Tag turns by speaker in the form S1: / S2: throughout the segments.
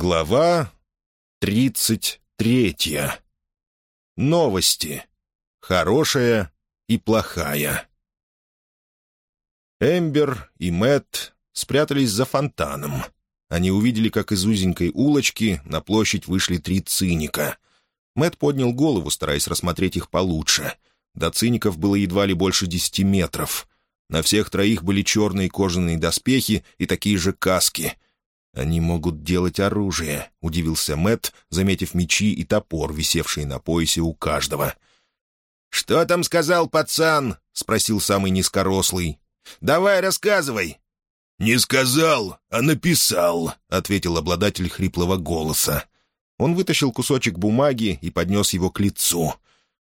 S1: Глава тридцать третья. Новости. Хорошая и плохая. Эмбер и Мэтт спрятались за фонтаном. Они увидели, как из узенькой улочки на площадь вышли три циника. Мэтт поднял голову, стараясь рассмотреть их получше. До циников было едва ли больше десяти метров. На всех троих были черные кожаные доспехи и такие же каски — «Они могут делать оружие», — удивился Мэт, заметив мечи и топор, висевшие на поясе у каждого.
S2: «Что там сказал пацан?» — спросил самый низкорослый. «Давай, рассказывай».
S3: «Не сказал, а написал», —
S1: ответил обладатель хриплого голоса. Он вытащил кусочек бумаги и поднес его к лицу.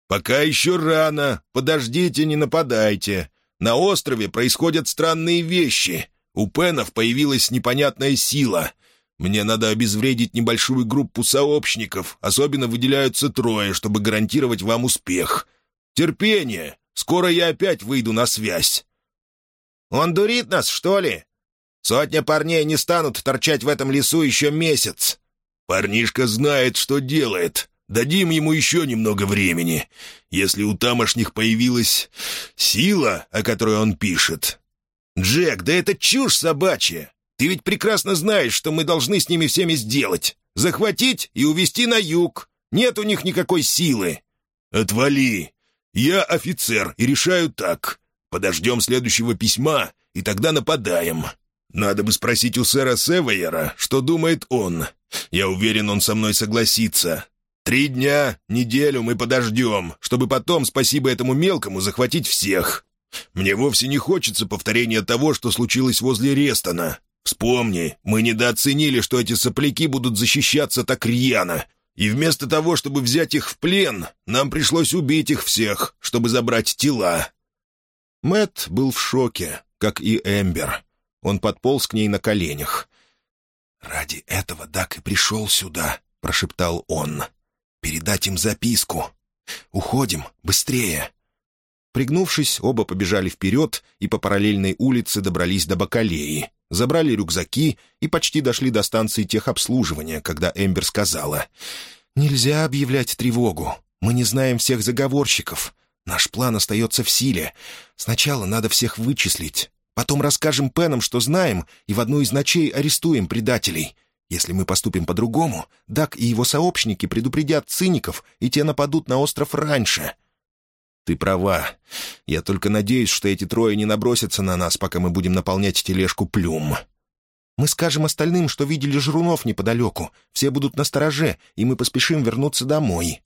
S3: «Пока еще рано. Подождите, не нападайте. На острове происходят странные вещи. У Пенов появилась непонятная сила. Мне надо обезвредить небольшую группу сообщников, особенно выделяются трое, чтобы гарантировать вам успех. Терпение! Скоро я опять выйду на связь».
S2: «Он дурит нас, что ли? Сотня парней не станут торчать в этом лесу еще месяц».
S3: «Парнишка знает, что делает. Дадим ему еще немного времени. Если у тамошних появилась сила, о которой он пишет,
S2: «Джек, да это чушь собачья! Ты ведь прекрасно знаешь, что мы должны с ними всеми сделать. Захватить и увезти на юг. Нет у них никакой силы».
S3: «Отвали! Я офицер и решаю так. Подождем следующего письма, и тогда нападаем. Надо бы спросить у сэра Севейера, что думает он. Я уверен, он со мной согласится. Три дня, неделю мы подождем, чтобы потом, спасибо этому мелкому, захватить всех. Мне вовсе не хочется повторения того, что случилось возле Рестона. Вспомни, мы недооценили, что эти сопляки будут защищаться так рьяно. И вместо того, чтобы взять их в плен, нам пришлось убить их всех, чтобы забрать тела».
S1: Мэт был в шоке, как и Эмбер. Он подполз к ней на коленях.
S2: «Ради этого Дак и пришел сюда», — прошептал он. «Передать им записку. Уходим, быстрее!»
S1: Пригнувшись, оба побежали вперед и по параллельной улице добрались до Бакалеи, забрали рюкзаки и почти дошли до станции техобслуживания, когда Эмбер сказала, «Нельзя объявлять тревогу. Мы не знаем всех заговорщиков. Наш план остается в силе. Сначала надо всех вычислить. Потом расскажем Пенам, что знаем, и в одну из ночей арестуем предателей. Если мы поступим по-другому, Дак и его сообщники предупредят циников, и те нападут на остров раньше». «Ты права. Я только надеюсь, что эти трое не набросятся на нас, пока мы будем наполнять тележку плюм. Мы скажем остальным, что видели жрунов неподалеку. Все будут на стороже, и мы поспешим вернуться домой».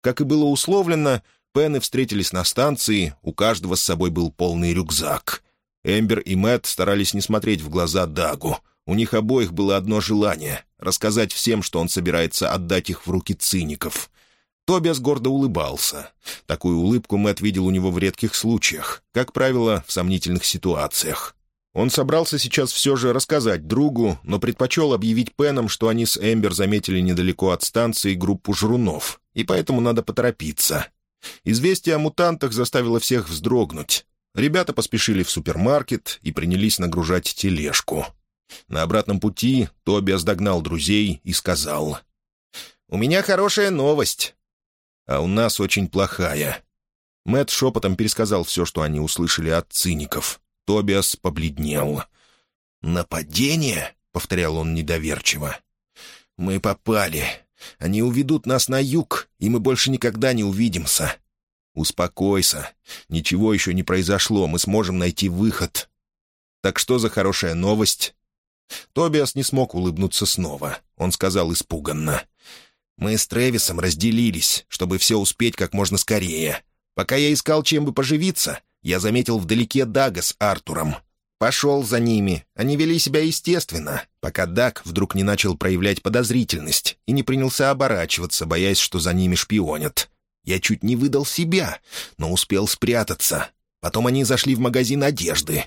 S1: Как и было условлено, Пены встретились на станции, у каждого с собой был полный рюкзак. Эмбер и Мэтт старались не смотреть в глаза Дагу. У них обоих было одно желание — рассказать всем, что он собирается отдать их в руки циников. Тобиас гордо улыбался. Такую улыбку Мэтт видел у него в редких случаях, как правило, в сомнительных ситуациях. Он собрался сейчас все же рассказать другу, но предпочел объявить Пенам, что они с Эмбер заметили недалеко от станции группу жрунов, и поэтому надо поторопиться. Известие о мутантах заставило всех вздрогнуть. Ребята поспешили в супермаркет и принялись нагружать тележку. На обратном пути Тобиас догнал друзей и сказал, «У меня хорошая новость а у нас очень плохая». Мэт шепотом пересказал все, что они услышали от циников. Тобиас побледнел. «Нападение?» — повторял он недоверчиво. «Мы попали. Они уведут нас на юг, и мы больше никогда не увидимся. Успокойся. Ничего еще не произошло, мы сможем найти выход. Так что за хорошая новость?» Тобиас не смог улыбнуться снова. Он сказал испуганно. Мы с Трэвисом разделились, чтобы все успеть как можно скорее. Пока я искал, чем бы поживиться, я заметил вдалеке Дага с Артуром. Пошел за ними. Они вели себя естественно, пока Даг вдруг не начал проявлять подозрительность и не принялся оборачиваться, боясь, что за ними шпионят. Я чуть не выдал себя, но успел спрятаться. Потом они зашли в магазин одежды.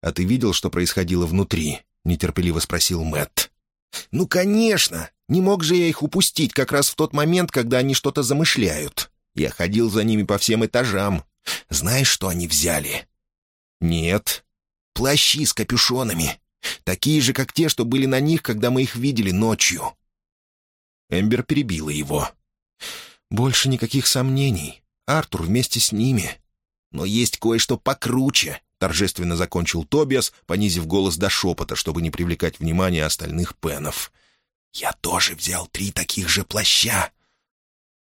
S1: «А ты видел, что происходило внутри?» — нетерпеливо спросил Мэтт. «Ну, конечно! Не мог же я их упустить как раз в тот момент, когда они что-то замышляют. Я ходил за ними по всем этажам. Знаешь, что они взяли?» «Нет». «Плащи с капюшонами. Такие же, как те, что были на них, когда мы их видели ночью». Эмбер перебила его. «Больше никаких сомнений. Артур вместе с ними. Но есть кое-что покруче», — торжественно закончил Тобиас, понизив голос до шепота, чтобы не привлекать внимание остальных пенов. «Я тоже взял три таких же плаща».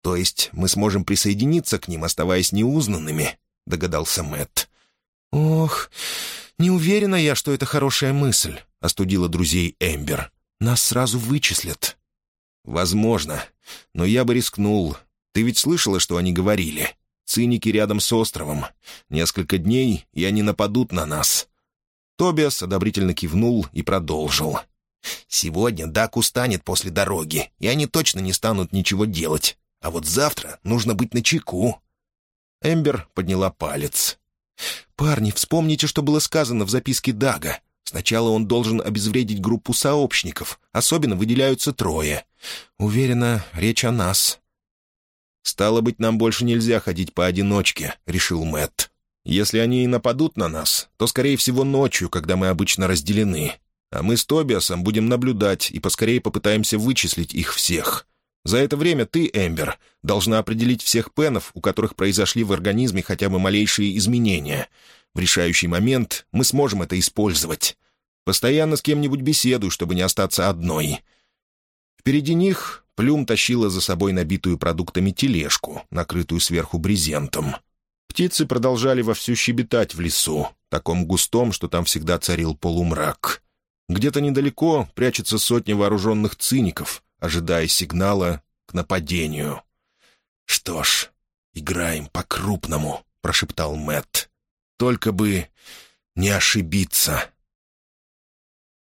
S1: «То есть мы сможем присоединиться к ним, оставаясь неузнанными?» — догадался Мэтт. «Ох, не уверена я, что это хорошая мысль», — остудила друзей Эмбер. «Нас сразу вычислят». «Возможно. Но я бы рискнул. Ты ведь слышала, что они говорили? Циники рядом с островом. Несколько дней, и они нападут на нас». Тобиас одобрительно кивнул и продолжил. «Сегодня Дак устанет после дороги, и они точно не станут ничего делать. А вот завтра нужно быть начеку». Эмбер подняла палец. «Парни, вспомните, что было сказано в записке Дага. Сначала он должен обезвредить группу сообщников. Особенно выделяются трое. Уверена, речь о нас». «Стало быть, нам больше нельзя ходить поодиночке», — решил Мэтт. «Если они и нападут на нас, то, скорее всего, ночью, когда мы обычно разделены. А мы с Тобиасом будем наблюдать и поскорее попытаемся вычислить их всех. За это время ты, Эмбер, должна определить всех пенов, у которых произошли в организме хотя бы малейшие изменения. В решающий момент мы сможем это использовать. Постоянно с кем-нибудь беседуй, чтобы не остаться одной». Впереди них Плюм тащила за собой набитую продуктами тележку, накрытую сверху брезентом. Птицы продолжали вовсю щебетать в лесу, таком густом, что там всегда царил полумрак. Где-то недалеко прячется сотня вооруженных циников, ожидая сигнала к нападению. «Что ж, играем по-крупному», — прошептал Мэтт. «Только бы не ошибиться».